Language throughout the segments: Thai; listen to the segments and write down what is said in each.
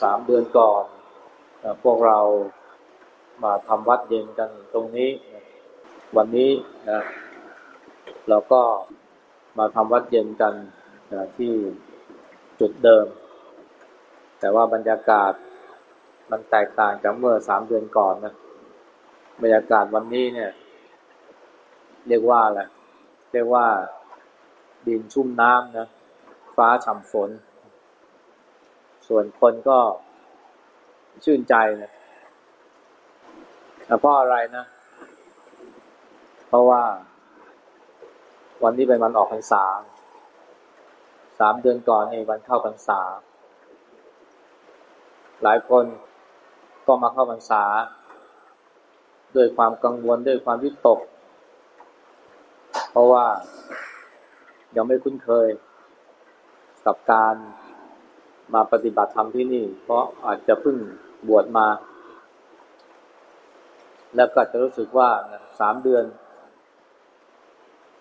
สามเดือนก่อนพวกเรามาทำวัดเย็นกันตรงนี้ วันนี้นะเราก็มาทำวัดเย็นกันนะที่จุดเดิม แต่ว่าบรรยากาศมันแตกต่างจากเมื่อสามเดือนก่อนนะบรรยากาศวันนี้เนี่ย เรียกว่าอะไรเรียกว่าดินชุ่มน้ำนะฟ้าฉ่ำฝน ส่วนคนก็ชื่นใจนะเพราะอะไรนะ เพราะว่า วันนี้เป็นวันออกพรรษา สามเดือนก่อนในวันเข้าพรรษา หลายคนก็มาเข้าพรรษา ด้วยความกังวลด้วยความวิตก เพราะว่ายังไม่คุ้นเคยกับการ มาปฏิบัติธรรมที่นี่ เพราะอาจจะเพิ่งบวชมา แล้วก็จะรู้สึกว่าสามเดือน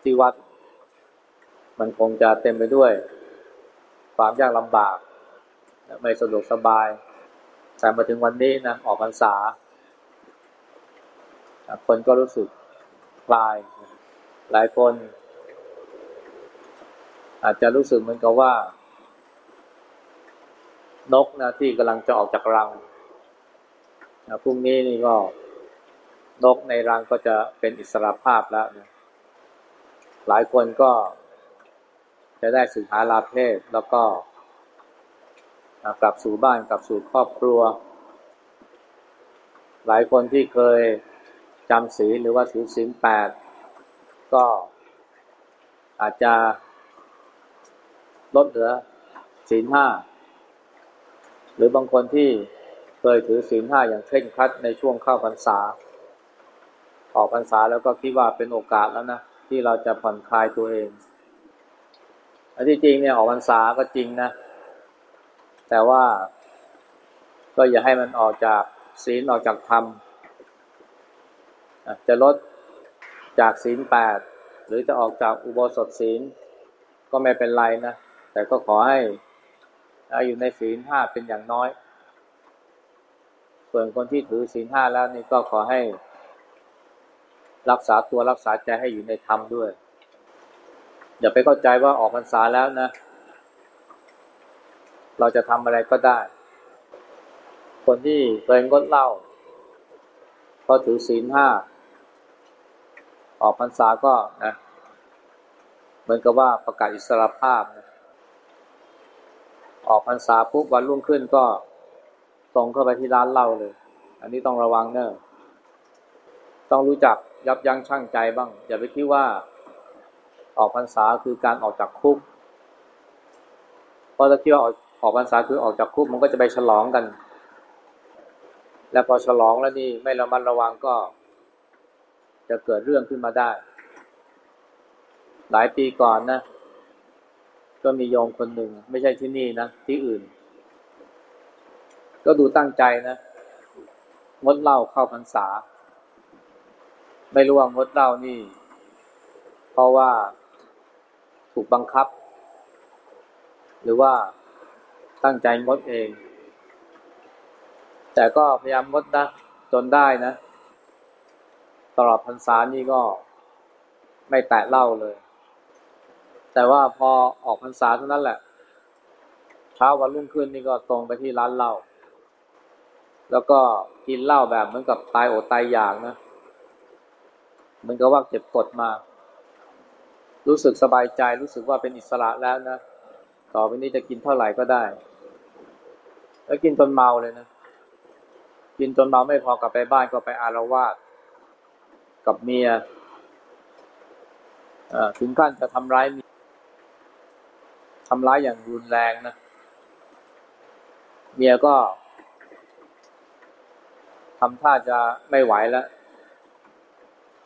ที่วัด มันคงจะเต็มไปด้วย ความยากลำบาก ไม่สะดวกสบายแต่มาถึงวันนี้นะออกพรรษา คนก็รู้สึกคลาย หลายคน อาจจะรู้สึกเหมือนกับว่า นกนะที่กำลังจะออกจากรังนะพรุ่งนี้นี่ก็นกในรังก็จะเป็นอิสระภาพแล้วนะหลายคนก็จะได้สึกหาลาเพศแล้วก็กลับสู่บ้านกลับสู่ครอบครัว หลายคนที่เคยจำศีลหรือว่าถือศีลแปดก็อาจจะลดเหลือศีลห้า หรือบางคนที่เคยถือศีลห้าอย่างเคร่งครัดในช่วงเข้าพรรษา ออกพรรษาแล้วก็คิดว่าเป็นโอกาสแล้วนะที่เราจะผ่อนคลายตัวเองอันที่จริงเนี่ยออกพรรษาก็จริงนะ แต่ว่าก็อย่าให้มันออกจากศีลออกจากธรรมจะลดจากศีลแปดหรือจะออกจากอุโบสถศีลก็ไม่เป็นไรนะ แต่ก็ขอให้ อยู่ในศีลห้าเป็นอย่างน้อย ส่วนคนที่ถือศีลห้าแล้วนี่ก็ขอให้ รักษาตัวรักษาใจให้อยู่ในธรรมด้วย อย่าไปเข้าใจว่าออกพรรษาแล้วนะ เราจะทำอะไรก็ได้ คนที่เคยงดเหล้าก็ถือศีลห้าออกพรรษาก็นะ เหมือนกับว่าประกาศอิสรภาพนะ ออกพรรษาปุ๊บวันรุ่งขึ้นก็ตรงเข้าไปที่ร้านเหล้าเลย อันนี้ต้องระวังเนอะต้องรู้จักยับยั้งชั่งใจบ้าง อย่าไปคิดว่าออกพรรษาคือการออกจากคุกเพราะถ้าคิดว่าออกออกพรรษาคือออกจากคุกมันก็จะไปฉลองกัน แล้วพอฉลองแล้วนี่ไม่ระมัดระวังก็ จะเกิดเรื่องขึ้นมาได้ หลายปีก่อนนะ ก็มีโยมคนหนึ่งไม่ใช่ที่นี่นะที่อื่น ก็ดูตั้งใจนะงดเหล้าเข้าพรรษา ไม่รู้ว่างดเหล้านี่ เพราะว่าถูกบังคับ หรือว่าตั้งใจงดเอง แต่ก็พยายามงดนะจนได้นะ ตลอดพรรษานี่ก็ไม่แตะเหล้าเลย แต่ว่าพอออกพรรษาเท่านั้นแหละ เช้าวันรุ่งขึ้นนี่ก็ตรงไปที่ร้านเหล้าแล้วก็กินเหล้าแบบเหมือนกับตายอดตายอยากนะเหมือนกับว่าเก็บกดมา รู้สึกสบายใจรู้สึกว่าเป็นอิสระแล้วนะต่อไปนี้จะกินเท่าไหร่ก็ได้ แล้วกินจนเมาเลยนะกินจนเมาไม่พอกลับไปบ้านก็ไปอารวาสกับเมียถึงขั้นจะทำร้ายมี ทำร้ายอย่างรุนแรงนะ เมียก็ทำท่าจะไม่ไหวแล้ว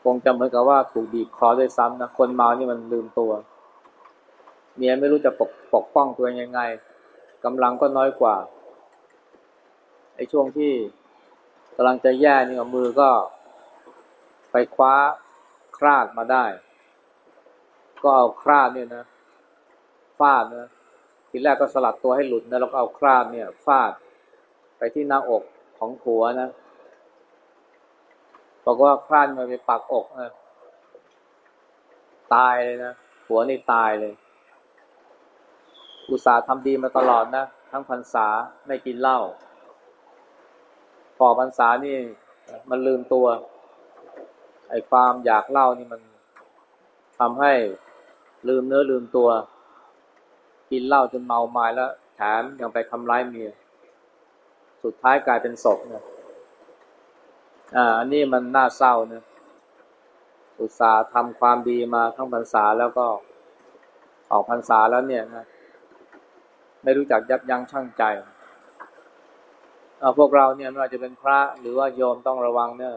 คงจะเหมือนกับว่าถูกบีบคอด้วยซ้ำนะ คนเมานี่มันลืมตัว เมียไม่รู้จะปกปกป้องตัวยังไงกำลังก็น้อยกว่า ไอ้ช่วงที่กำลังจะแย่นี่มือก็ ไปคว้าคราดมาได้ ก็เอาคราดเนี่ยนะ ฟาดนะ ทีแรกก็สลัดตัวให้หลุดนะแล้วก็เอาคราดเนี่ย ฟาด ไปที่หน้าอกของผัวนะบอกว่าคลั่นมาไปปักอกนะตายเลยนะผัวนี่ตายเลย อุตส่าห์ทำดีมาตลอดนะ ทั้งพรรษาไม่กินเหล้าพอพรรษานี่มันลืมตัว ไอ้ความอยากเหล้านี่มันทำให้ลืมเนื้อลืมตัว กินเหล้าจนเมาไมาแล้วแถมยังไปทำร้ายเมีย สุดท้ายกลายเป็นศพเนี่ยอ่าอันนี้มันน่าเศร้านะอุตส่าห์ทำความดีมาทั้งพรรษาแล้วก็ออกพรรษาแล้วเนี่ยนะไม่รู้จักยับยั้งชั่งใจพวกเราเนี่ยไม่ว่าจะเป็นพระหรือว่าโยมต้องระวังเนี่ย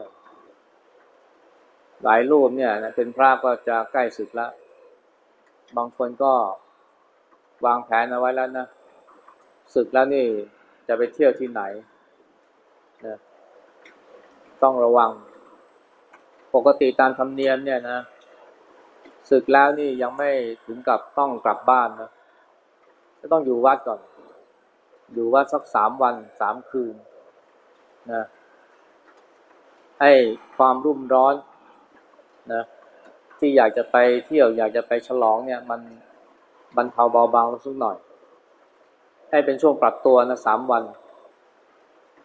หลายรูปเนี่ยนะเป็นพระก็จะใกล้สึกแล้ว บางคนก็ วางแผนเอาไว้แล้วนะศึกแล้วนี่จะไปเที่ยวที่ไหนนะต้องระวัง ปกติตามธรรมเนียมเนี่ยนะศึกแล้วนี่ยังไม่ถึงกับต้องกลับบ้านนะจะต้องอยู่วัดก่อน อยู่วัดสักสามวันสามคืนนะให้ความรุ่มร้อนนะที่อยากจะไปเที่ยวอยากจะไปฉลองเนี่ยมัน บรรเทาเบาบางลงสักหน่อย ให้เป็นช่วงปรับตัวนะสามวัน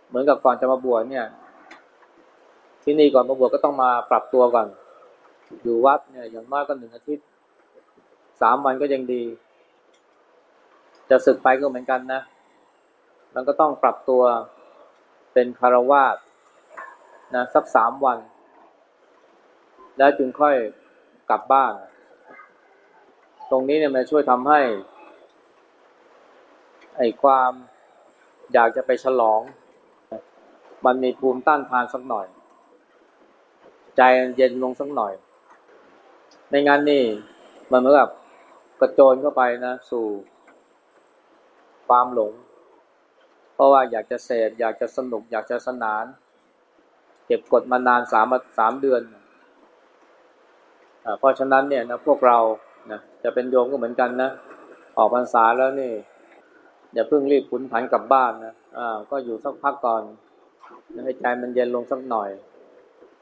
เหมือนกับก่อนจะมาบวชเนี่ย ที่นี่ก่อนมาบวชก็ต้องมาปรับตัวก่อน อยู่วัดเนี่ยอย่างมากก็หนึ่งอาทิตย์สามวันก็ยังดี จะศึกไปก็เหมือนกันนะ มันก็ต้องปรับตัวเป็นคารวาสนะสักสามวัน แล้วจึงค่อยกลับบ้าน ตรงนี้เนี่ยมันช่วยทำให้ ไอ้ความอยากจะไปฉลอง มันมีภูมิต้านทานสักหน่อย ใจเย็นลงสักหน่อย ในงานนี่มันเหมือนกับกระโจนเข้าไปนะ สู่ความหลง เพราะว่าอยากจะเสพอยากจะสนุก อยากจะสนาน เก็บกดมานานสามสามเดือนเพราะฉะนั้นเนี่ยนะพวกเรา นะจะเป็นโยมก็เหมือนกันนะ ออกพรรษาแล้วนี่ อย่าเพิ่งรีบขุนผันกลับบ้านนะอ่าก็อยู่สักพักก่อนให้ใจมันเย็นลงสักหน่อย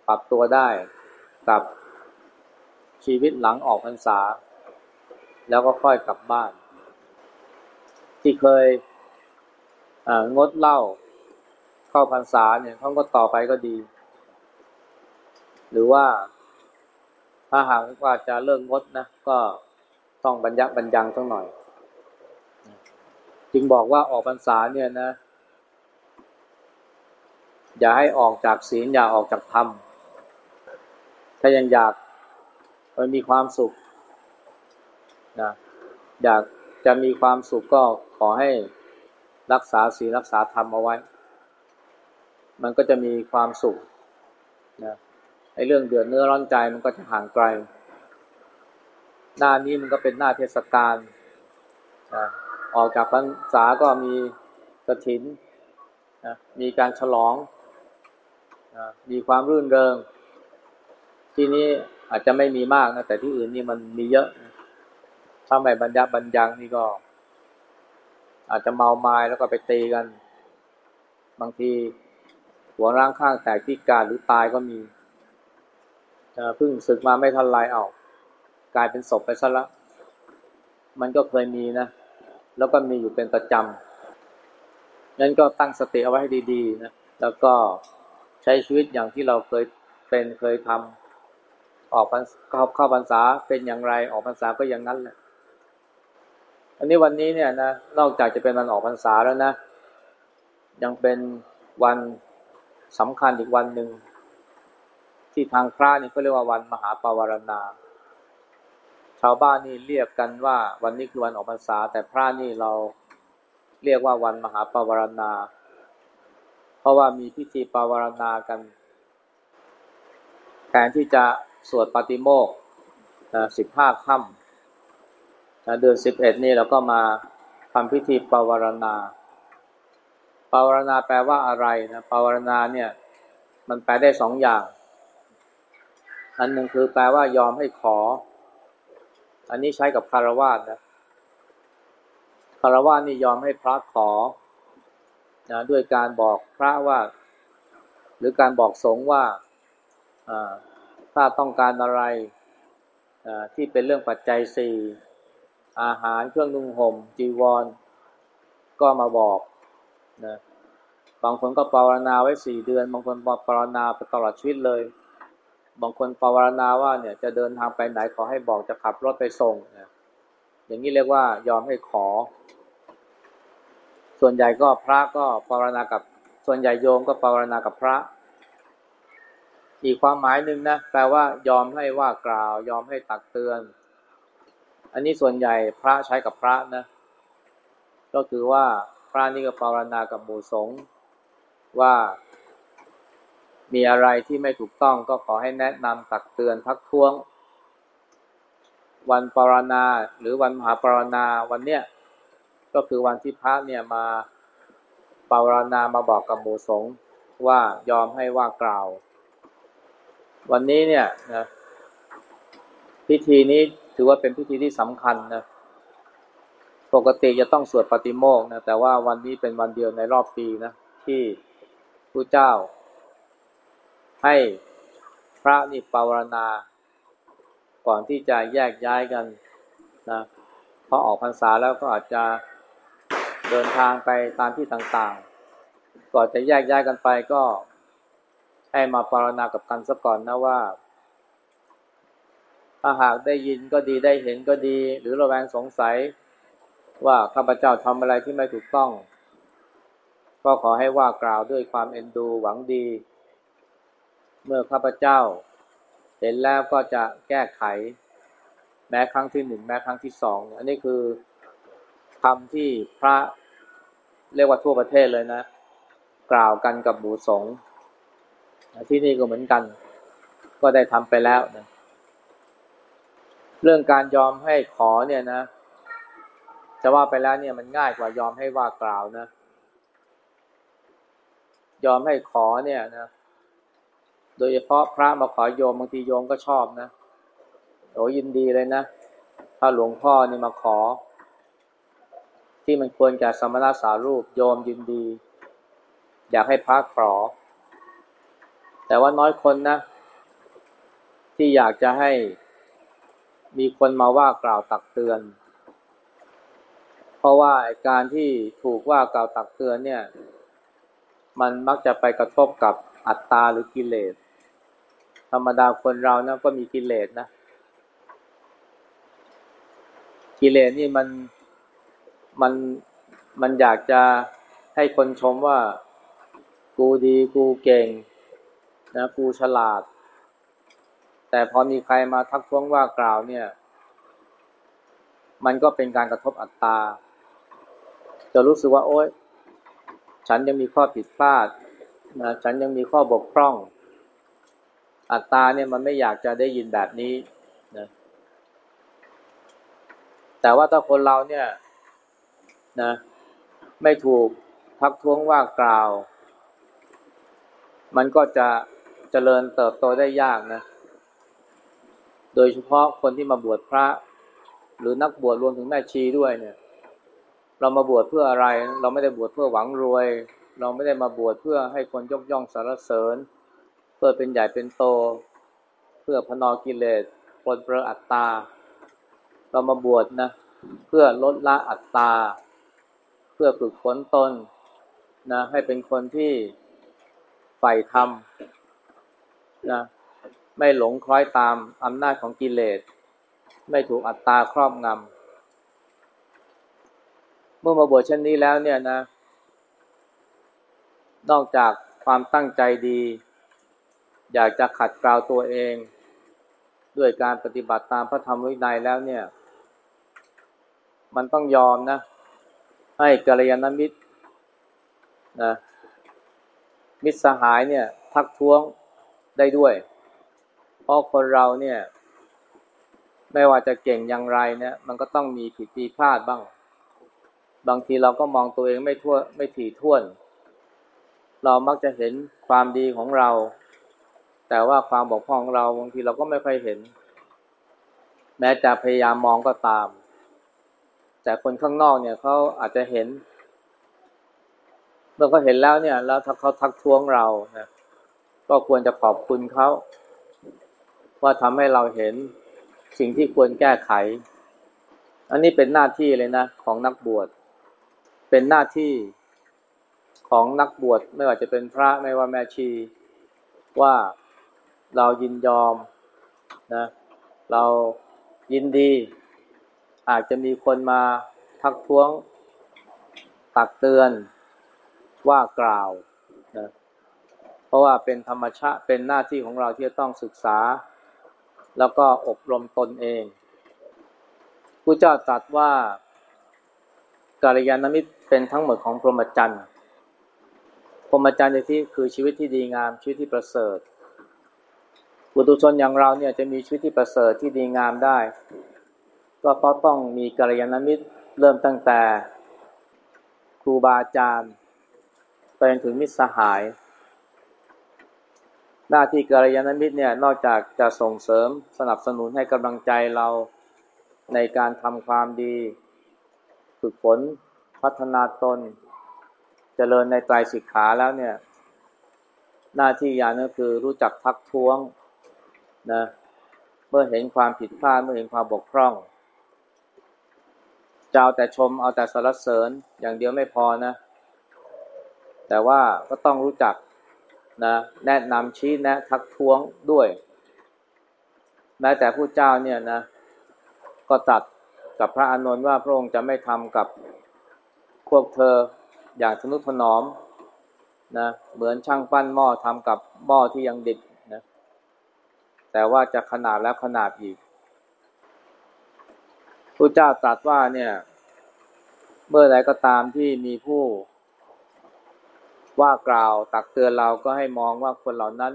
ปรับตัวได้กับชีวิตหลังออกพรรษา แล้วก็ค่อยกลับบ้าน ที่เคยงดเหล้าเข้าพรรษาเนี่ยเขาก็ต่อไปก็ดี หรือว่าถ้าหากว่าจะเลิกงดนะ ก็ ต้องบรรยับบรรยังสักหน่อย จึงบอกว่าออกพรรษาเนี่ยนะ อย่าให้ออกจากศีลอย่าออกจากธรรม ถ้ายังอยากมันมีความสุขนะอยากจะมีความสุขก็ขอให้รักษาศีลรักษาธรรมเอาไว้ มันก็จะมีความสุขนะไอ้เรื่องเดือดเนื้อร้อนใจมันก็จะห่างไกล หน้านี้มันก็เป็นหน้าเทศกาลนะออกจากพรรษาก็มีกระถินนะมีการฉลองนะมีความรื่นเริง ที่นี้อาจจะไม่มีมากนะแต่ที่อื่นนี่มันมีเยอะถ้าไม่บรรยับบรรยังนี่ก็ อาจจะเมาไม้แล้วก็ไปตีกัน บางทีหัวร่างข้างแตกพิการหรือตายก็มีเพิ่งศึกมาไม่ทันไรเอา กลายเป็นศพไปซะแล้วมันก็เคยมีนะ แล้วก็มีอยู่เป็นประจำนั้นก็ตั้งสติเอาไว้ให้ดีๆนะ แล้วก็ใช้ชีวิตอย่างที่เราเคยเป็นเคยทำออกเข้าเข้าพรรษาเป็นอย่างไรออกพรรษาก็อย่างนั้นแหละ อันนี้วันนี้เนี่ยนะ นอกจากจะเป็นวันออกพรรษาแล้วนะ ยังเป็นวันสำคัญอีกวันหนึ่งที่ทางพระนี่ก็เรียกว่าวันมหาปวารณา ชาวบ้านนี่เรียกกันว่า วันนี้คือวันออกพรรษา แต่พระนี่เราเรียกว่าวันมหาปวารณา เพราะว่ามีพิธีปวารณากันแทนที่จะสวดปฏิโมกสิบห้าค่ำเดือนสิบเอ็ดนี่เราก็มาทำพิธีปวารณาปวารณาแปลว่าอะไรนะปวารณาเนี่ยมันแปลได้สองอย่าง อันหนึ่งคือแปลว่ายอมให้ขอ อันนี้ใช้กับคารวาสนะคารวาสนี่ยอมให้พระขอนะด้วยการบอกพระว่า หรือการบอกสงฆ์ว่าถ้าต้องการอะไรที่เป็นเรื่องปัจจัยสี่อาหารเครื่องนุ่งห่ม จีวร ก็มาบอกนะบางคนก็ภาวนาไว้สี่เดือน บางคนภาวนาไปตลอดชีวิตเลย บางคนภาวนาว่าเนี่ยจะเดินทางไปไหนขอให้บอกจะขับรถไปส่งนะอย่างนี้เรียกว่ายอมให้ขอ ส่วนใหญ่ก็พระก็ภาวนากับ ส่วนใหญ่โยมก็ภาวนากับพระ อีกความหมายหนึ่งนะแปลว่ายอมให้ว่ากล่าว ยอมให้ตักเตือน อันนี้ส่วนใหญ่พระใช้กับพระนะ ก็คือว่าพระนี่ก็ภาวนากับหมู่สงฆ์ว่า มีอะไรที่ไม่ถูกต้องก็ขอให้แนะนำตักเตือนทักท้วง วันปรณาหรือวันมหาปรณาวันเนี้ยก็คือวันที่พระเนี่ยมาปรณามาบอกกับหมู่สงฆ์ว่ายอมให้ว่ากล่าว วันนี้เนี่ยนะพิธีนี้ถือว่าเป็นพิธีที่สำคัญนะปกติจะต้องสวดปฏิโมกนะแต่ว่าวันนี้เป็นวันเดียวในรอบปีนะที่ผู้เจ้า ให้พระนี่ปารณา ก่อนที่จะแยกย้ายกันนะพอออกพรรษาแล้วก็อาจจะเดินทางไปตามที่ต่างๆ ก่อนจะแยกย้ายกันไปก็ให้มาปารณากับกันซะก่อนนะว่า ถ้าหากได้ยินก็ดีได้เห็นก็ดี หรือระแวงสงสัย ว่าข้าพเจ้าทำอะไรที่ไม่ถูกต้อง ก็ขอให้ว่ากล่าวด้วยความเอ็นดูหวังดี เมื่อข้าพเจ้า เห็นแล้วก็จะแก้ไข แม้ครั้งที่หนึ่งแม้ครั้งที่สองอันนี้คือคำที่พระเรียกว่าทั่วประเทศเลยนะ กล่าวกันกับบูสงที่นี่ก็เหมือนกัน ก็ได้ทำไปแล้วนะเรื่องการยอมให้ขอเนี่ยนะจะว่าไปแล้วเนี่ยมันง่ายกว่ายอมให้ว่ากล่าวนะ ยอมให้ขอเนี่ยนะ โดยเฉพาะพระมาขอโยมบางทีโยมก็ชอบนะโอ้ยินดีเลยนะถ้าหลวงพ่อนี่มาขอ ที่มันควรแก่สมณะสารูปโยมยินดี อยากให้พระขอ แต่ว่าน้อยคนนะ ที่อยากจะให้มีคนมาว่ากล่าวตักเตือน เพราะว่าการที่ถูกว่ากล่าวตักเตือนเนี่ย มันมักจะไปกระทบกับอัตตาหรือกิเลส ธรรมดาคนเรานะก็มีกิเลสนะ กิเลสนี่มันมันมันอยากจะให้คนชมว่ากูดีกูเก่งนะกูฉลาด แต่พอมีใครมาทักท้วงว่ากล่าวเนี่ย มันก็เป็นการกระทบอัตตา จะรู้สึกว่า โอ๊ยฉันยังมีข้อผิดพลาดนะฉันยังมีข้อบกพร่อง อัตตาเนี่ยมันไม่อยากจะได้ยินแบบนี้นะแต่ว่าถ้าคนเราเนี่ยนะไม่ถูกทักท้วงว่ากล่าว มันก็จะเจริญเติบโตได้ยากนะ โดยเฉพาะคนที่มาบวชพระ หรือนักบวชรวมถึงแม่ชีด้วยเนี่ย เรามาบวชเพื่ออะไร เราไม่ได้บวชเพื่อหวังรวย เราไม่ได้มาบวชเพื่อให้คนยกย่องสรรเสริญเพื่อเป็นใหญ่เป็นโต เพื่อพนอกิเลสปนเปื้ออัตตา เรามาบวชนะ เพื่อลดละอัตตา เพื่อฝึกฝนตนนะให้เป็นคนที่ใฝ่ธรรมนะไม่หลงคล้อยตามอำนาจของกิเลส ไม่ถูกอัตตาครอบงำเมื่อมาบวชเช่นนี้แล้วเนี่ยนะ นอกจากความตั้งใจดี อยากจะขัดเกลาตัวเอง ด้วยการปฏิบัติตามพระธรรมวินัยแล้วเนี่ย มันต้องยอมนะ ให้กัลยาณมิตรนะมิตรสหายเนี่ย ทักท้วงได้ด้วย เพราะคนเราเนี่ย ไม่ว่าจะเก่งอย่างไรเนี่ย มันก็ต้องมีผิดปีพลาดบ้าง บางทีเราก็มองตัวเองไม่ทั่วไม่ถี่ถ้วน เรามักจะเห็นความดีของเรา แต่ว่าความบกพร่องของเราบางทีเราก็ไม่ค่อยเห็น แม้จะพยายามมองก็ตาม แต่คนข้างนอกเนี่ยเขาอาจจะเห็น เมื่อเขาเห็นแล้วเนี่ย แล้วถ้าเขาทักท้วงเรานะก็ควรจะขอบคุณเขาว่าทำให้เราเห็นสิ่งที่ควรแก้ไข อันนี้เป็นหน้าที่เลยนะ ของนักบวช เป็นหน้าที่ของนักบวชไม่ว่าจะเป็นพระไม่ว่าแม่ชีว่า เรายินยอมนะเรายินดี อาจจะมีคนมาทักท้วงตักเตือนว่ากล่าวนะเพราะว่าเป็นธรรมชาติเป็นหน้าที่ของเราที่จะต้องศึกษา แล้วก็อบรมตนเองผู้เจ้าตรัสว่าการยานมิตรเป็นทั้งหมดของพรหมจรรย์พรหมจรรย์ในที่คือชีวิตที่ดีงามชีวิตที่ประเสริฐ บุตุชนอย่างเราเนี่ยจะมีชีวิตที่ประเสริฐที่ดีงามได้ ก็เพราะต้องมีกัลยาณมิตรเริ่มตั้งแต่ครูบาอาจารย์ไปจนถึงมิตรสหาย หน้าที่กัลยาณมิตรเนี่ยนอกจากจะส่งเสริมสนับสนุนให้กำลังใจเราในการทำความดี ฝึกฝนพัฒนาตนเจริญในไตรสิกขาแล้วเนี่ย หน้าที่อย่างนึงคือรู้จักทักท้วง นะเมื่อเห็นความผิดพลาดเมื่อเห็นความบกพร่องจะเอาแต่ชมเอาแต่สรรเสริญอย่างเดียวไม่พอนะ แต่ว่าก็ต้องรู้จักนะแนะนำชี้แนะทักท้วงด้วย แม้แต่ผู้เจ้าเนี่ยนะ ก็ตัดกับพระอานนท์ว่าพระองค์จะไม่ทำกับพวกเธออย่างทนุถนอมนะเหมือนช่างปั้นหม้อทำกับหม้อที่ยังดิบ แต่ว่าจะขนาดแล้วขนาดอีกพระเจ้าตรัสว่าเนี่ย เมื่อใดก็ตามที่มีผู้ ว่ากล่าวตักเตือนเราก็ให้มองว่าคนเหล่านั้น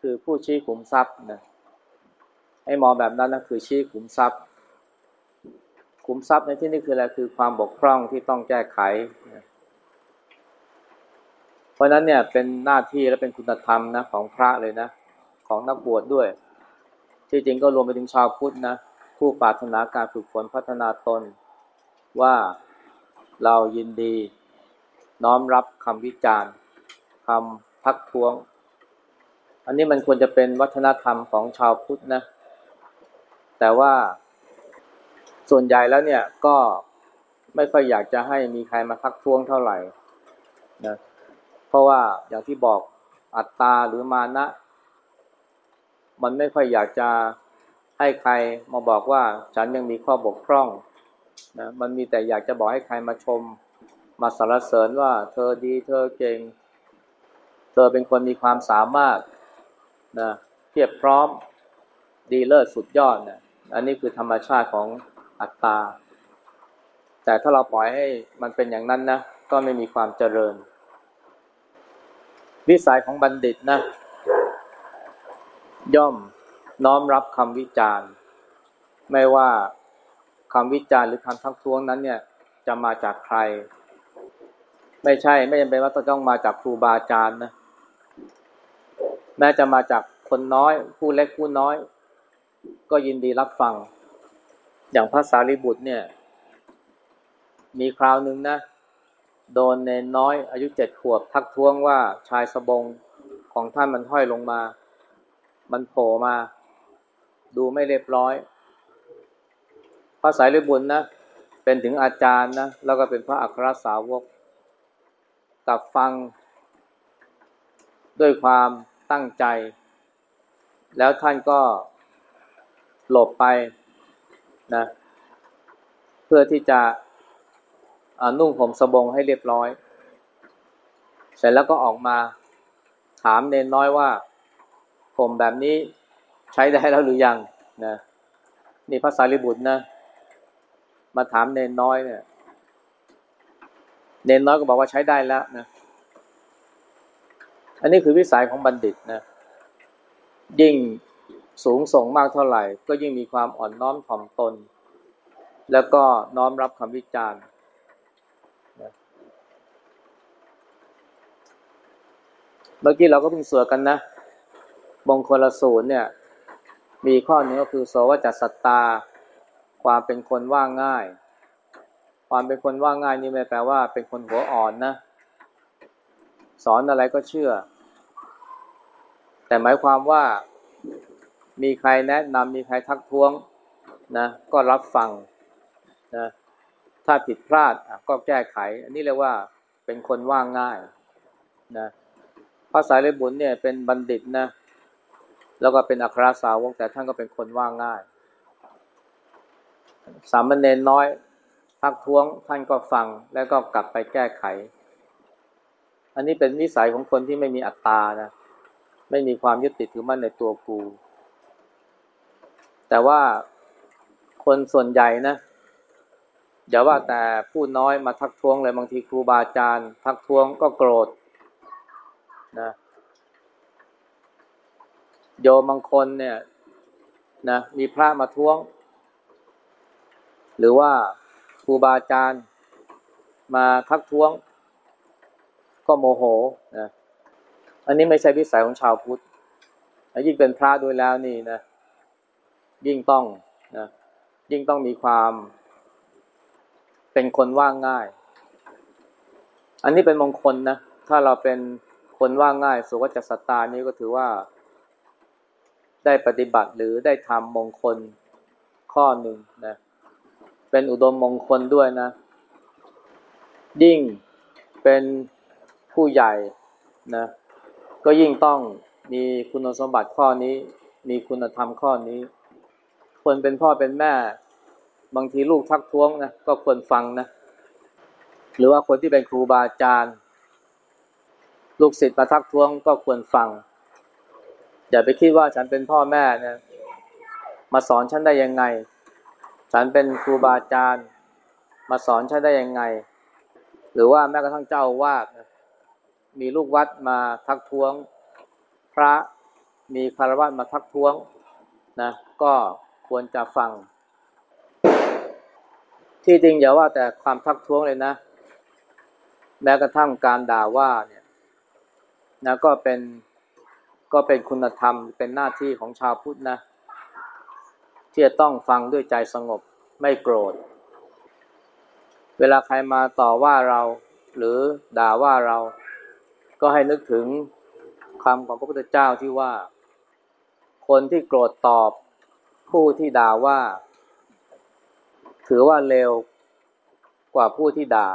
คือผู้ชี้ขุมทรัพย์นะให้มองแบบนั้นนะคือชี้ขุมทรัพย์ ขุมทรัพย์ในที่นี้คืออะไรคือความบกพร่องที่ต้องแก้ไข เพราะนั้นเนี่ยเป็นหน้าที่และเป็นคุณธรรมนะของพระเลยนะ ของนักบวชดด้วย ที่จริงก็รวมไปถึงชาวพุทธนะ ผู้ปรารถนาการฝึกฝนพัฒนาตน ว่าเรายินดี น้อมรับคำวิจารณ์คำพักท้วง อันนี้มันควรจะเป็นวัฒนธรรมของชาวพุทธนะ แต่ว่าส่วนใหญ่แล้วเนี่ยก็ไม่ค่อยอยากจะให้มีใครมาทักท้วงเท่าไหร่นะเพราะว่าอย่างที่บอกอัตตาหรือมานะ มันไม่ค่อยอยากจะให้ใครมาบอกว่าฉันยังมีข้อบกพร่องนะมันมีแต่อยากจะบอกให้ใครมาชม มาสรรเสริญว่า เธอดีเธอเก่ง เธอเป็นคนมีความสามารถนะเพียบพร้อมดีเลิศสุดยอดนะอันนี้คือธรรมชาติของอัตตา แต่ถ้าเราปล่อยให้มันเป็นอย่างนั้นนะ ก็ไม่มีความเจริญ วิสัยของบัณฑิตนะ ย่อมน้อมรับคำวิจารณ์ ไม่ว่าคำวิจารณ์หรือคำทักท้วงนั้นเนี่ยจะมาจากใคร ไม่ใช่ไม่จำเป็นว่าต้องมาจากครูบาอาจารย์นะแม้จะมาจากคนน้อย ผู้เล็กผู้น้อย ก็ยินดีรับฟัง อย่างพระสารีบุตรเนี่ย มีคราวหนึ่งนะโดนเนนน้อยอายุเจ็ดขวบทักท้วงว่าชายสบงของท่านมันห้อยลงมา มันโผล่มา ดูไม่เรียบร้อยพระสารีบุตรนะ เป็นถึงอาจารย์นะ แล้วก็เป็นพระอัครสาวกกับฟัง ด้วยความตั้งใจ แล้วท่านก็หลบไปนะ เพื่อที่จะนุ่งห่มสบงให้เรียบร้อย เสร็จแล้วก็ออกมาถามเนนน้อยว่า ผมแบบนี้ใช้ได้แล้วหรือยังนะนี่พระสารีบุตรนะ มาถามเนนน้อยเนี่ย เนนน้อยก็บอกว่าใช้ได้แล้วนะ อันนี้คือวิสัยของบัณฑิตนะ ยิ่งสูงส่งมากเท่าไหร่ ก็ยิ่งมีความอ่อนน้อมถ่อมตน แล้วก็น้อมรับคำวิจารณ์เมื่อกี้เราก็เพิ่งสวดกันนะ มงคลสูตรเนี่ยมีข้อหนึ่งก็คือโสวจัสตา ความเป็นคนว่าง่าย ความเป็นคนว่าง่ายนี่ไม่แปลว่าเป็นคนหัวอ่อนนะ สอนอะไรก็เชื่อ แต่หมายความว่ามีใครแนะนำมีใครทักท้วงนะก็รับฟังนะถ้าผิดพลาดก็แก้ไข อันนี้เรียกว่าเป็นคนว่างง่ายนะพระสายเลบุญเนี่ยเป็นบัณฑิตนะ แล้วก็เป็นอัครสาวกแต่ท่านก็เป็นคนว่าง่าย สามเณรน้อยทักท้วงท่านก็ฟังแล้วก็กลับไปแก้ไข อันนี้เป็นนิสัยของคนที่ไม่มีอัตตานะ ไม่มีความยึดติดถือมั่นในตัวกู แต่ว่าคนส่วนใหญ่นะอย่าว่าแต่ผู้น้อยมาทักท้วงเลยบางทีครูบาอาจารย์ ทักท้วงก็โกรธนะ โยมบางคนเนี่ยนะมีพระมาท้วง หรือว่าครูบาอาจารย์มาทักท้วง ก็โมโหนะอันนี้ไม่ใช่วิสัยของชาวพุทธยิ่งเป็นพระด้วยแล้วนี่นะ ยิ่งต้องนะยิ่งต้องมีความ เป็นคนว่างง่าย อันนี้เป็นมงคลนะ ถ้าเราเป็นคนว่างง่ายสุวัจสตานี้ก็ถือว่า ได้ปฏิบัติหรือได้ทำมงคลข้อหนึ่งนะเป็นอุดมมงคลด้วยนะ ยิ่งเป็นผู้ใหญ่นะก็ยิ่งต้องมีคุณสมบัติข้อนี้ มีคุณธรรมข้อนี้ คนเป็นพ่อเป็นแม่ บางทีลูกทักท้วงนะก็ควรฟังนะ หรือว่าคนที่เป็นครูบาอาจารย์ ลูกศิษย์มาทักท้วงก็ควรฟัง อย่าไปคิดว่าฉันเป็นพ่อแม่นะ มาสอนฉันได้ยังไง ฉันเป็นครูบาอาจารย์ มาสอนฉันได้ยังไง หรือว่าแม้กระทั่งเจ้าวาดนะมีลูกวัดมาทักท้วง พระมีคารวะมาทักท้วงนะ ก็ควรจะฟัง ที่จริงอย่าว่าแต่ความทักท้วงเลยนะ แม้กระทั่งการด่าว่าเนี่ยนะก็เป็น ก็เป็นคุณธรรมเป็นหน้าที่ของชาวพุทธนะ ที่จะต้องฟังด้วยใจสงบไม่โกรธ เวลาใครมาต่อว่าเรา หรือด่าว่าเรา ก็ให้นึกถึงคำของพระพุทธเจ้าที่ว่า คนที่โกรธตอบผู้ที่ด่าว่า ถือว่าเร็วกว่าผู้ที่ด่า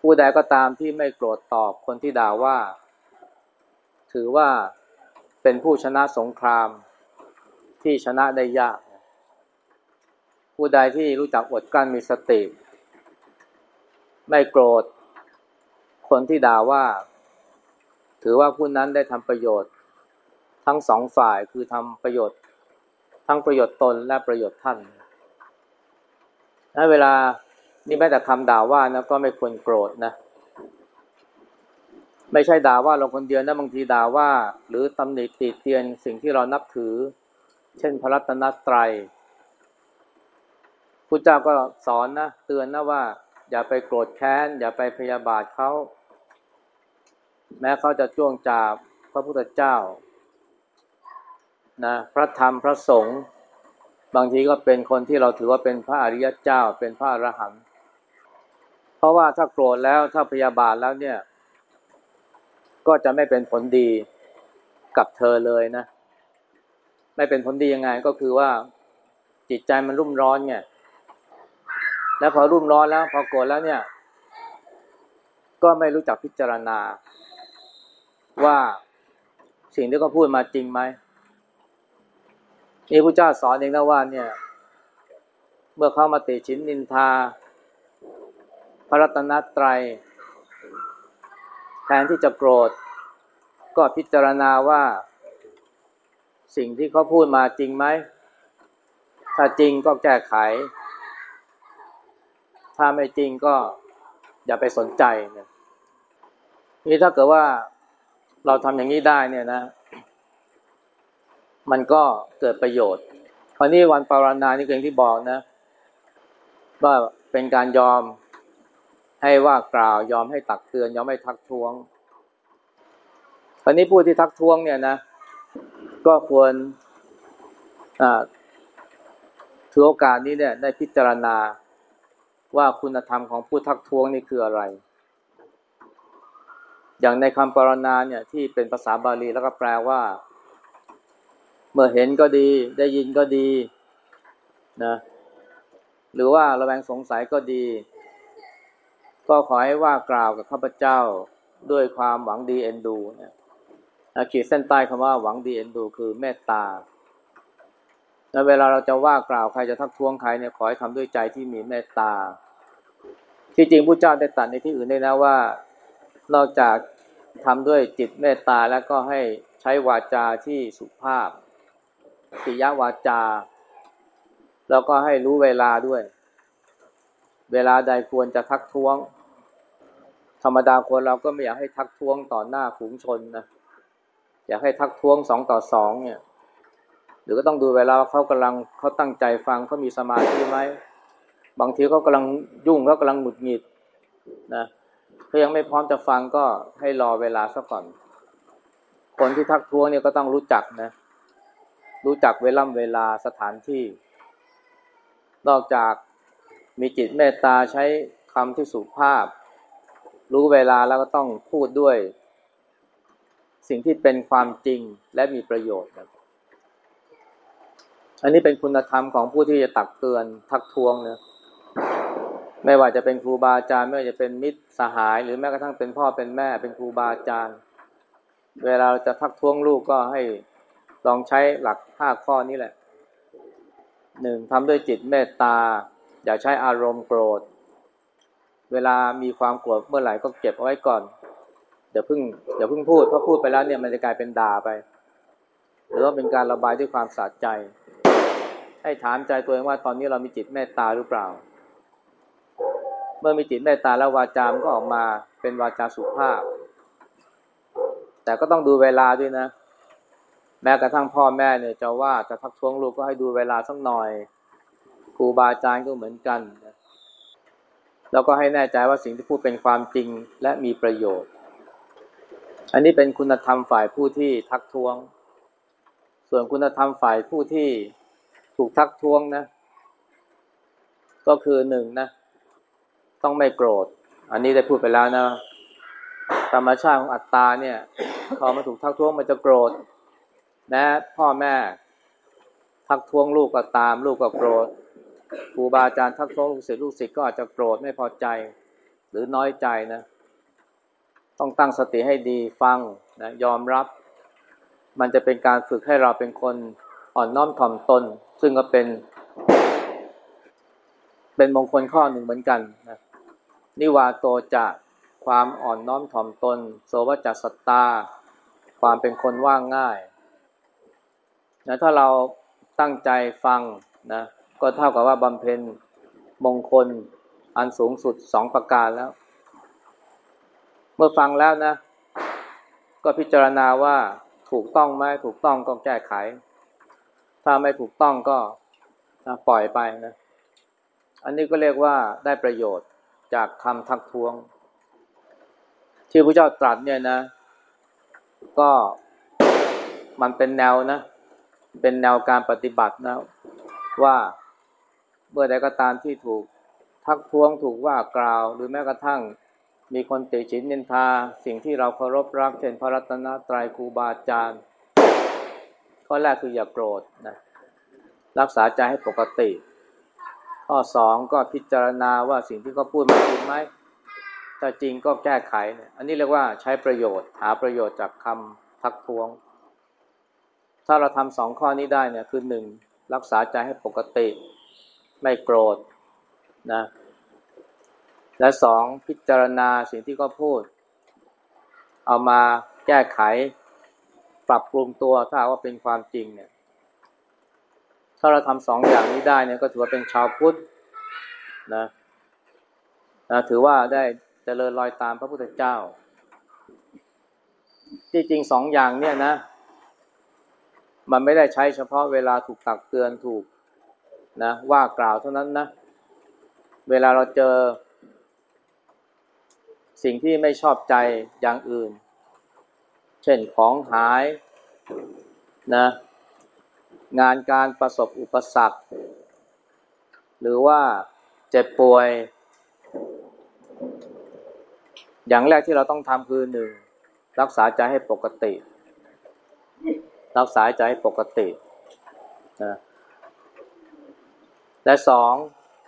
ผู้ใดก็ตามที่ไม่โกรธตอบคนที่ด่าว่า ถือว่าเป็นผู้ชนะสงครามที่ชนะได้ยาก ผู้ใดที่รู้จักอดกลั้นมีสติ ไม่โกรธ คนที่ด่าว่า ถือว่าผู้นั้นได้ทำประโยชน์ ทั้งสองฝ่ายคือทำประโยชน์ ทั้งประโยชน์ตนและประโยชน์ท่านนะเวลานี่แม้แต่คำด่าว่านะก็ไม่ควรโกรธนะ ไม่ใช่ด่าว่าเราคนเดียวนะบางทีด่าว่า หรือตำหนิติเตียนสิ่งที่เรานับถือ เช่นพระรัตนตรัยพุทธเจ้าก็สอนนะเตือนนะว่า อย่าไปโกรธแค้น อย่าไปพยาบาทเขาแม้เขาจะจ้วงจาบพระพุทธเจ้านะพระธรรมพระสงฆ์บางทีก็เป็นคนที่เราถือว่าเป็นพระอริยเจ้า เป็นพระอรหันต์เพราะว่าถ้าโกรธแล้วถ้าพยาบาทแล้วเนี่ย ก็จะไม่เป็นผลดีกับเธอเลยนะ ไม่เป็นผลดียังไงก็คือว่าจิตใจมันรุ่มร้อนไงแล้วพอรุ่มร้อนแล้ว พอโกรธแล้วเนี่ย ก็ไม่รู้จักพิจารณา ว่าสิ่งที่เขาพูดมาจริงไหมนี่พระเจ้าสอนเองนะว่าเนี่ย เมื่อเข้ามาติชินนินทา พระรัตนตรัย แทนที่จะโกรธ ก็พิจารณาว่า สิ่งที่เขาพูดมาจริงไหม ถ้าจริงก็แก้ไข ถ้าไม่จริงก็อย่าไปสนใจนี่ยนี่ถ้าเกิดว่าเราทำอย่างนี้ได้เนี่ยนะ มันก็เกิดประโยชน์คราวนี้วันปารณานี่เองที่บอกนะ ว่าเป็นการยอม ให้ว่ากล่าวยอมให้ตักเตือนยอมให้ทักท้วงคราวนี้ผู้ที่ทักท้วงเนี่ยนะ ก็ควรถือโอกาสนี้เนี่ยได้พิจารณาว่าคุณธรรมของผู้ทักท้วงนี่คืออะไร อย่างในคำปรณาเนี่ยที่เป็นภาษาบาลีแล้วก็แปลว่า เมื่อเห็นก็ดีได้ยินก็ดีนะหรือว่าระแวงสงสัยก็ดี ก็ขอให้ว่ากล่าวกับข้าพเจ้าด้วยความหวังดีเอ็นดูนี่ยขีดเส้นใต้คำว่าหวังดีเอ็นดู คือเมตตาแล้วเวลาเราจะว่ากล่าวใครจะทักท้วงใครเนี่ยขอให้ทำด้วยใจที่มีเมตตา ที่จริงพระเจ้าได้ตรัสในที่อื่นได้นะว่า นอกจากทำด้วยจิตเมตตาแล้วก็ให้ใช้วาจาที่สุภาพปิยวาจา แล้วก็ให้รู้เวลาด้วย เวลาใดควรจะทักท้วง ธรรมดาคนเราก็ไม่อยากให้ทักท้วงต่อหน้าฝูงชนนะอยากให้ทักท้วงสองต่อสองเนี่ย หรือก็ต้องดูเวลาเขากำลังเขาตั้งใจฟังเขามีสมาธิไหมบางทีเขากำลังยุ่งเขากำลังหงุดหงิดนะเขายังไม่พร้อมจะฟังก็ให้รอเวลาซะก่อน คนที่ทักท้วงเนี่ยก็ต้องรู้จักนะ รู้จักเวล่ำเวลาสถานที่ นอกจากมีจิตเมตตาใช้คำที่สุภาพ รู้เวลาแล้วก็ต้องพูดด้วย สิ่งที่เป็นความจริงและมีประโยชน์นะอันนี้เป็นคุณธรรมของผู้ที่จะตักเตือนทักท้วงนะไม่ว่าจะเป็นครูบาอาจารย์ไม่ว่าจะเป็นมิตรสหาย หรือแม้กระทั่งเป็นพ่อเป็นแม่ เป็นครูบาอาจารย์ เวลาเราจะทักท้วงลูกก็ให้ลองใช้หลักห้าข้อนี้แหละหนึ่งทำด้วยจิตเมตตา อย่าใช้อารมณ์โกรธ เวลามีความโกรธเมื่อไหร่ก็เก็บเอาไว้ก่อนเดี๋ยวพึ่งเดี๋ยวพึ่งพูดเพราะพูดไปแล้วเนี่ยมันจะกลายเป็นด่าไป หรือว่าเป็นการระบายด้วยความสะใจ ให้ถามใจตัวเองว่าตอนนี้เรามีจิตเมตตาหรือเปล่า เมื่อมีจิตเมตตาแล้ววาจามก็ออกมาเป็นวาจาสุภาพ แต่ก็ต้องดูเวลาด้วยนะ แม้กระทั่งพ่อแม่เนี่ยจะว่าจะทักท้วงลูกก็ให้ดูเวลาสักหน่อยครูบาอาจารย์ก็เหมือนกัน แล้วก็ให้แน่ใจว่าสิ่งที่พูดเป็นความจริงและมีประโยชน์ อันนี้เป็นคุณธรรมฝ่ายผู้ที่ทักท้วง ส่วนคุณธรรมฝ่ายผู้ที่ถูกทักท้วงนะ ก็คือหนึ่งนะ ต้องไม่โกรธ อันนี้ได้พูดไปแล้วนะ ธรรมชาติของอัตตาเนี่ยพอมาถูกทักท้วงมันจะโกรธนะ พ่อแม่ ทักท้วงลูกก็ตาม ลูกก็โกรธ ครูบาอาจารย์ทักท้วงลูกศิษย์ลูกศิษย์ก็อาจจะโกรธไม่พอใจหรือน้อยใจนะ ต้องตั้งสติให้ดีฟังนะยอมรับ มันจะเป็นการฝึกให้เราเป็นคนอ่อนน้อมถ่อมตน ซึ่งก็เป็น เป็นมงคลข้อหนึ่งเหมือนกันนะนิวาโตจะความอ่อนน้อมถ่อมตน โสวจัสตา ความเป็นคนว่างง่ายนะถ้าเราตั้งใจฟังนะ ก็เท่ากับว่าบำเพ็ญมงคลอันสูงสุดสองประการแล้ว เมื่อฟังแล้วนะ ก็พิจารณาว่าถูกต้องไหมถูกต้องก็แก้ไข ถ้าไม่ถูกต้องก็ปล่อยไปนะ อันนี้ก็เรียกว่าได้ประโยชน์จากคำทักท้วง ที่พระเจ้าตรัสเนี่ยนะ ก็มันเป็นแนวนะ เป็นแนวการปฏิบัตินะว่า มื่อใดก็ตามที่ถูกทักท้วงถูกว่ากล่าว หรือแม้กระทั่งมีคนติฉินนินทา สิ่งที่เราเคารพรักเช่นพระรัตนตรัยครูบาอาจารย์ข้อแรกคืออย่าโกรธนะรักษาใจให้ปกติ ข้อสองก็พิจารณาว่าสิ่งที่เขาพูดมันจริงไหมถ้าจริงก็แก้ไขนี่ยอันนี้เรียกว่าใช้ประโยชน์หาประโยชน์จากคำทักท้วง ถ้าเราทำสองข้อนี้ได้เนี่ยคือหนึ่งรักษาใจให้ปกติ ไม่โกรธนะ และสองพิจารณาสิ่งที่เขาพูด เอามาแก้ไข ปรับปรุงตัวถ้าว่าเป็นความจริงเนี่ย ถ้าเราทำสองอย่างนี้ได้เนี่ยก็ถือว่าเป็นชาวพุทธนะนะถือว่าได้เจริญรอยตามพระพุทธเจ้าที่จริงสองอย่างเนี่ยนะ มันไม่ได้ใช้เฉพาะเวลาถูกตักเตือนถูก นะว่ากล่าวเท่านั้นนะ เวลาเราเจอ สิ่งที่ไม่ชอบใจอย่างอื่น เช่นของหายนะงานการประสบอุปสรรค หรือว่าเจ็บป่วย อย่างแรกที่เราต้องทำคือหนึ่งรักษาใจให้ปกติ รักษาใจให้ปกตินะ และสอง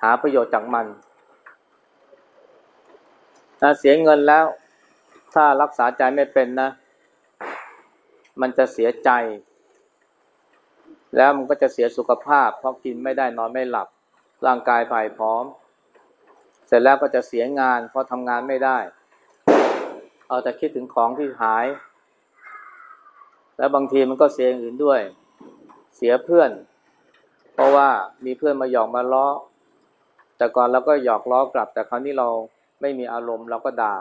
หาประโยชน์จากมันนะเสียเงินแล้ว ถ้ารักษาใจไม่เป็นนะ มันจะเสียใจ แล้วมันก็จะเสียสุขภาพ เพราะกินไม่ได้นอนไม่หลับ ร่างกายผ่ายพร้อม เสร็จแล้วก็จะเสียงาน เพราะทำงานไม่ได้ เอาแต่คิดถึงของที่หาย แล้วบางทีมันก็เสียอื่นด้วย เสียเพื่อน เพราะว่ามีเพื่อนมาหยอกมาล้อ แต่ก่อนเราก็หยอกล้อกลับ แต่คราวนี้เราไม่มีอารมณ์เราก็ด่า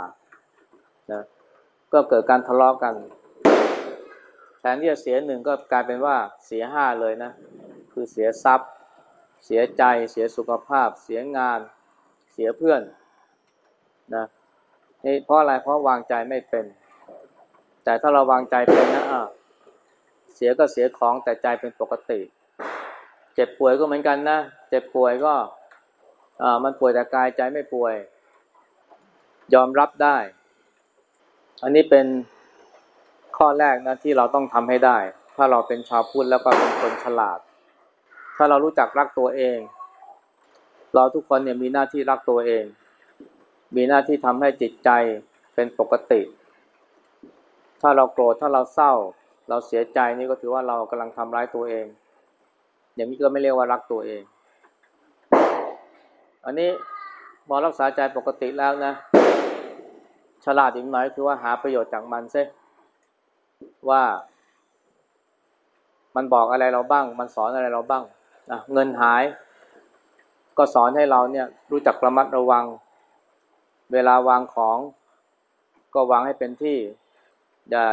นะก็เกิดการทะเลาะกกันแทนที่จะเสียหนึ่งก็กลายเป็นว่าเสียห้าเลยนะ คือเสียทรัพย์ เสียใจ เสียสุขภาพ เสียงาน เสียเพื่อนนะนี่เพราะอะไรเพราะวางใจไม่เป็น แต่ถ้าเราวางใจเป็นนะอะเสียก็เสียของแต่ใจเป็นปกติ เจ็บป่วยก็เหมือนกันนะ เจ็บป่วยก็อ่มันป่วยแต่กายใจไม่ป่วย ยอมรับได้ อันนี้เป็นข้อแรกนะที่เราต้องทำให้ได้ ถ้าเราเป็นชาวพุทธแล้วก็เป็นคนฉลาด ถ้าเรารู้จักรักตัวเอง เราทุกคนเนี่ยมีหน้าที่รักตัวเอง มีหน้าที่ทำให้จิตใจเป็นปกติ ถ้าเราโกรธถ้าเราเศร้า เราเสียใจนี่ก็ถือว่าเรากำลังทำร้ายตัวเอง อย่างนี้ก็ไม่เรียกว่ารักตัวเอง อันนี้มอรักษาใจปกติแล้วนะ ฉลาดอีกหน่อยคือว่าหาประโยชน์จากมันซิว่า มันบอกอะไรเราบ้าง มันสอนอะไรเราบ้างนะเงินหาย ก็สอนให้เราเนี่ยรู้จักระมัดระวัง เวลาวางของ ก็วางให้เป็นที่ อย่า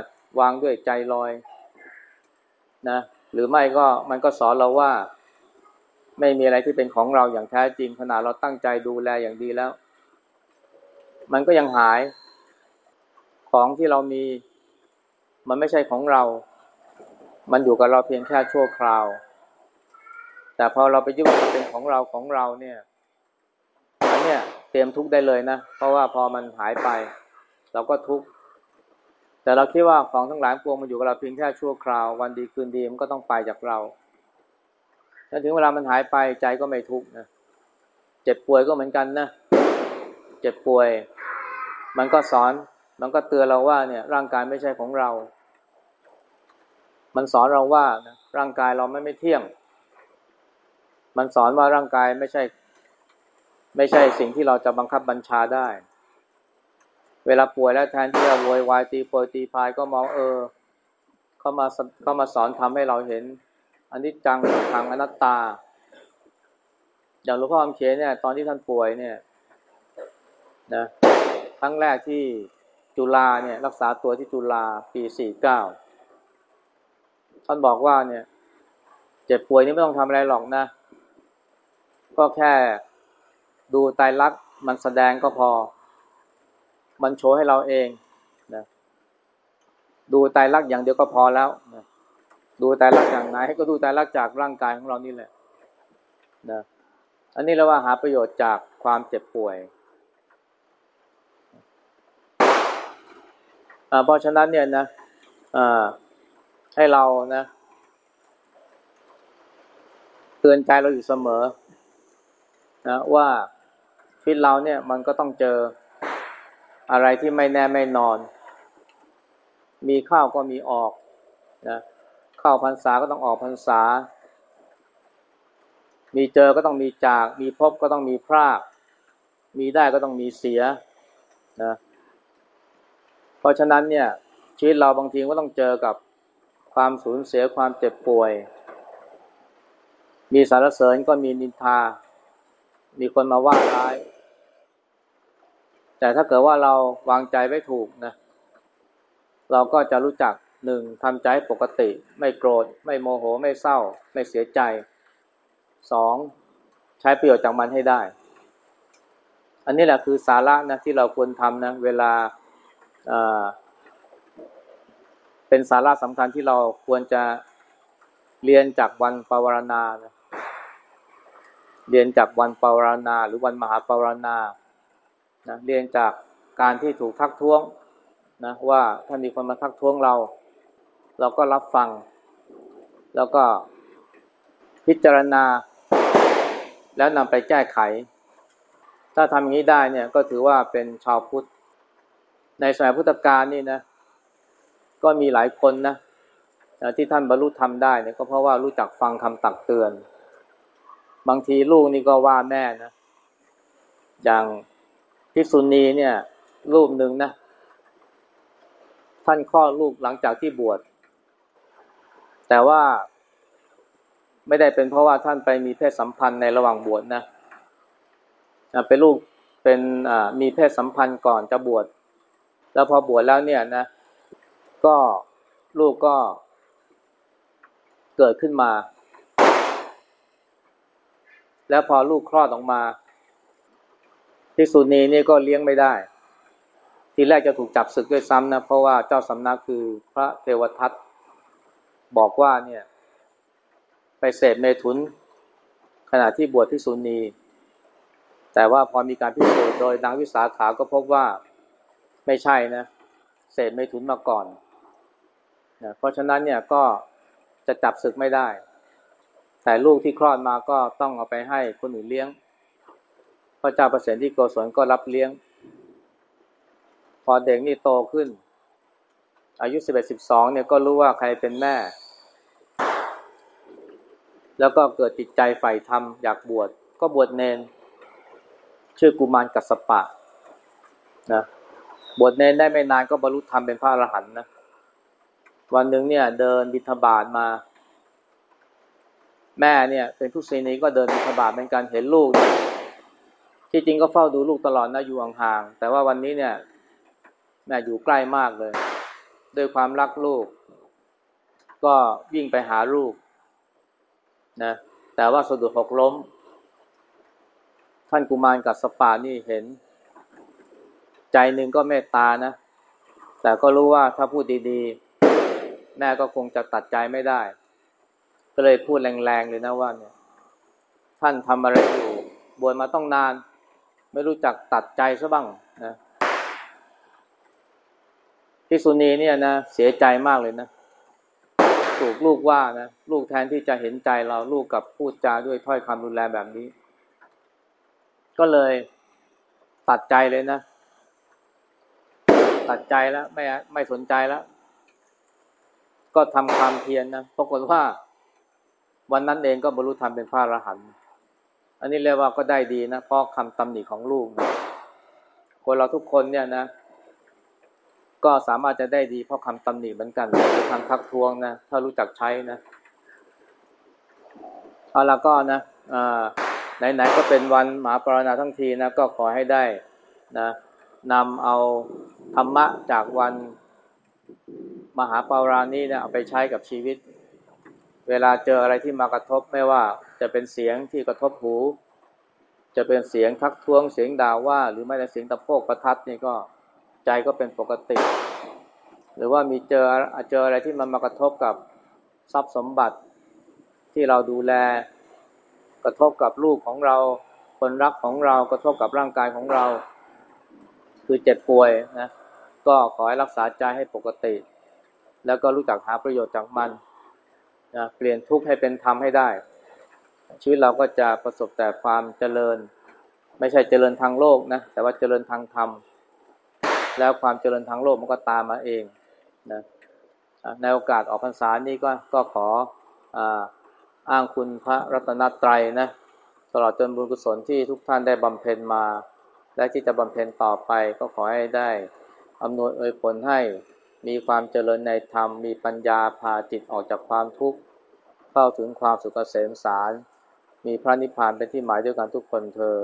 วางด้วยใจลอยนะ หรือไม่ก็มันก็สอนเราว่า ไม่มีอะไรที่เป็นของเราอย่างแท้จริงขนาดเราตั้งใจดูแลอย่างดีแล้ว มันก็ยังหายของที่เรามี มันไม่ใช่ของเรา มันอยู่กับเราเพียงแค่ชั่วคราว แต่พอเราไปยึดว่ามันเป็นของเราของเราเนี่ยอันเนี้ยเตรียมทุกข์ได้เลยนะ เพราะว่าพอมันหายไป เราก็ทุกข์ แต่เราคิดว่าของทั้งหลายพวงมันอยู่กับเราเพียงแค่ชั่วคราว วันดีคืนดีมันก็ต้องไปจากเราถ้าถึงเวลามันหายไปใจก็ไม่ทุกข์นะ เจ็บป่วยก็เหมือนกันนะ เจ็บป่วย มันก็สอน มันก็เตือนเราว่าเนี่ย ร่างกายไม่ใช่ของเรา มันสอนเราว่านะร่างกายเราไม่ไม่เที่ยง มันสอนว่าร่างกายไม่ใช่ ไม่ใช่สิ่งที่เราจะบังคับบัญชาได้ เวลาป่วยแล้วแทนที่จะโวยวายตีโพยตีพายก็มองเออเขามาเขามาสอนทำให้เราเห็น อันนี้จังทางอนัตตา อย่างหลวงพ่อคำเขียนเนี่ย ตอนที่ท่านป่วยเนี่ยนะครั้งแรกที่จุฬาเนี่ย รักษาตัวที่จุฬาปีสี่เก้าท่านบอกว่าเนี่ย เจ็บป่วยนี่ไม่ต้องทำอะไรหรอกนะ ก็แค่ดูไตรักมันแสดงก็พอ มันโชว์ให้เราเองนะดูตายรักอย่างเดียวก็พอแล้วนะดูตายรักจากไหนก็ดูตายรักจากร่างกายของเรานี่แหละนะอันนี้เราว่าหาประโยชน์จากความเจ็บป่วยเพราะฉะนั้นเนี่ยนะให้เรานะเตือนใจเราอยู่เสมอนะว่าชีวิตเราเนี่ยมันก็ต้องเจอ อะไรที่ไม่แน่ไม่นอน มีข้าวก็มีออกนะเข้าพรรษาก็ต้องออกพรรษา มีเจอก็ต้องมีจาก มีพบก็ต้องมีพราก มีได้ก็ต้องมีเสียนะเพราะฉะนั้นเนี่ยชีวิตเราบางทีก็ต้องเจอกับความสูญเสียความเจ็บป่วย มีสารเสริญก็มีนินทา มีคนมาว่าร้าย แต่ถ้าเกิดว่าเราวางใจไว้ถูกนะ เราก็จะรู้จักหนึ่งทำใจปกติ ไม่โกรธ ไม่โมโห ไม่เศร้า ไม่เสียใจสองใช้ประโยชน์จากมันให้ได้ อันนี้แหละคือสาระนะที่เราควรทำนะ เวลาเป็นสาระสำคัญที่เราควรจะเรียนจากวันปวารณานะเรียนจากวันปวารณา หรือวันมหาปวารณา นะเรียนจากการที่ถูกทักท้วงนะว่าถ้ามีคนมาทักท้วงเรา เราก็รับฟัง แล้วก็พิจารณา แล้วนำไปแก้ไข ถ้าทำอย่างนี้ได้เนี่ยก็ถือว่าเป็นชาวพุทธ ในสมัยพุทธกาลนี่นะ ก็มีหลายคนนะที่ท่านบรรลุธรรมได้เนี่ยก็เพราะว่ารู้จักฟังคำตักเตือน บางทีลูกนี่ก็ว่าแม่นะ อย่าง พิษุณีเนี่ย รูปหนึ่งนะ ท่านคลอดลูกหลังจากที่บวช แต่ว่าไม่ได้เป็นเพราะว่าท่านไปมีเพศสัมพันธ์ในระหว่างบวชนะเป็นลูกเป็นมีเพศสัมพันธ์ก่อนจะบวช แล้วพอบวชแล้วเนี่ยนะ ก็ลูกก็เกิดขึ้นมา แล้วพอลูกคลอดออกมา พิสุนีนี่ก็เลี้ยงไม่ได้ ทีแรกจะถูกจับศึกด้วยซ้ำนะ เพราะว่าเจ้าสำนักคือพระเทวทัตบอกว่าเนี่ย ไปเสพเมถุน ขณะที่บวชพิสุนีแต่ว่าพอมีการพิสูจน์โดยนางวิสาขาก็พบว่าไม่ใช่นะเสพเมถุนมาก่อนนะเพราะฉะนั้นเนี่ยก็จะจับศึกไม่ได้ แต่ลูกที่คลอดมาก็ต้องเอาไปให้คนอื่นเลี้ยง ระเจ้าประเสริฐที่โกศลก็รับเลี้ยง พอเด็กนี่โตขึ้น อายุสิบเอ็ดสิบสองเนี่ยก็รู้ว่าใครเป็นแม่ แล้วก็เกิดจิตใจใฝ่ธรรมอยากบวชก็บวชเนน ชื่อกุมารกัสปะนะบวชเนนได้ไม่นานก็บรรลุธรรมเป็นพระอรหันต์นะวันหนึ่งเนี่ยเดินบิณฑบาตมา แม่เนี่ยเป็นผู้ศีนีก็เดินบิณฑบาตเป็นการเห็นลูก ที่จริงก็เฝ้าดูลูกตลอดนะอยู่ห่างๆแต่ว่าวันนี้เนี่ยแม่อยู่ใกล้มากเลย ด้วยความรักลูก ก็วิ่งไปหาลูกนะแต่ว่าสะดุดหกล้ม ท่านกุมารกับสปานี่เห็น ใจหนึ่งก็เมตตานะ แต่ก็รู้ว่าถ้าพูดดีๆ แม่ก็คงจะตัดใจไม่ได้ ก็เลยพูดแรงๆเลยนะว่าเนี่ย ท่านทำอะไรอยู่บวชมาต้องนาน ไม่รู้จักตัดใจซะบ้างนะพิสุนีเนี่ยนะเสียใจมากเลยนะถูกลูกว่านะลูกแทนที่จะเห็นใจเราลูกกับพูดจาด้วยถ้อยคำรุนแรงแบบนี้ ก็เลยตัดใจเลยนะ ตัดใจแล้วไม่ไม่สนใจแล้ว ก็ทำความเพียรนนะปรากฏว่า วันนั้นเองก็บรรลุธรรมเป็นพระอรหันต์ อันนี้เรียกว่าก็ได้ดีนะเพราะคำตำหนิของลูกนะคนเราทุกคนเนี่ยนะ ก็สามารถจะได้ดีเพราะคำตำหนิเหมือนกันหรือคำทักท้วงนะถ้ารู้จักใช้นะเอาละก็นะอ่าไหนๆก็เป็นวันหมาปรณาทั้งทีนะก็ขอให้ได้นะนำเอาธรรมะจากวันมหาปารานี้เนี่ยเอาไปใช้กับชีวิต เวลาเจออะไรที่มากระทบไม่ว่า จะเป็นเสียงที่กระทบหู จะเป็นเสียงทักท้วงเสียงด่าว่า หรือไม่แต่เสียงตะโพกประทัดนี่ก็ใจก็เป็นปกติ หรือว่ามีเจอเจออะไรที่มันมากระทบกับทรัพย์สมบัติที่เราดูแลกระทบกับลูกของเราคนรักของเรากระทบกับร่างกายของเรา คือเจ็บป่วยนะก็ขอให้รักษาใจให้ปกติ แล้วก็รู้จักหาประโยชน์จากมันนะเปลี่ยนทุกข์ให้เป็นธรรมให้ได้ ชีวิตเราก็จะประสบแต่ความเจริญ ไม่ใช่เจริญทางโลกนะ แต่ว่าเจริญทางธรรม แล้วความเจริญทางโลกมันก็ตามมาเองนะในโอกาสออกพรรษานี้ก็ก็ขออ้างคุณพระรัตนตรัยนะตลอดจนบุญกุศลที่ทุกท่านได้บำเพ็ญมา และที่จะบำเพ็ญต่อไปก็ขอให้ได้อำนวยอวยผลให้มีความเจริญในธรรม มีปัญญาพาจิตออกจากความทุกข์ เข้าถึงความสุขเกษมสาร มีพระนิพพานเป็นที่หมายด้วยกันทุกคนเทอ